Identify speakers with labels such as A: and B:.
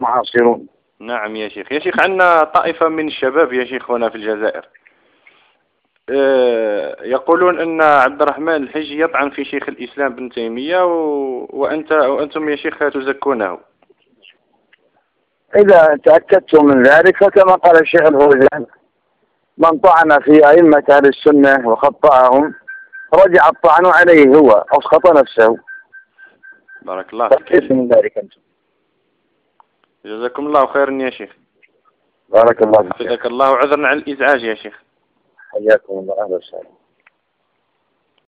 A: معاصرون.
B: نعم يا شيخ. يا شيخ عندنا طائفة من الشباب يا شيخ هنا في الجزائر. آه، يقولون أن عبد الرحمن الحجي يطعن في شيخ الإسلام ابن تيمية و... وأنت وأنتم يا شيخ تزكونه.
A: إذا تأكدتم من ذلك فكما قال الشيخ الفوزان من طعن في أئمة أهل السنة وخطأهم رجع الطعن عليه هو أسخط نفسه.
B: بارك الله فيك.
A: من ذلك أنتم؟
B: جزاكم الله خيرا يا شيخ.
A: بارك الله فيك.
B: حفظك الله وعذرنا على الإزعاج يا شيخ.
A: حياكم الله أهلا وسهلا.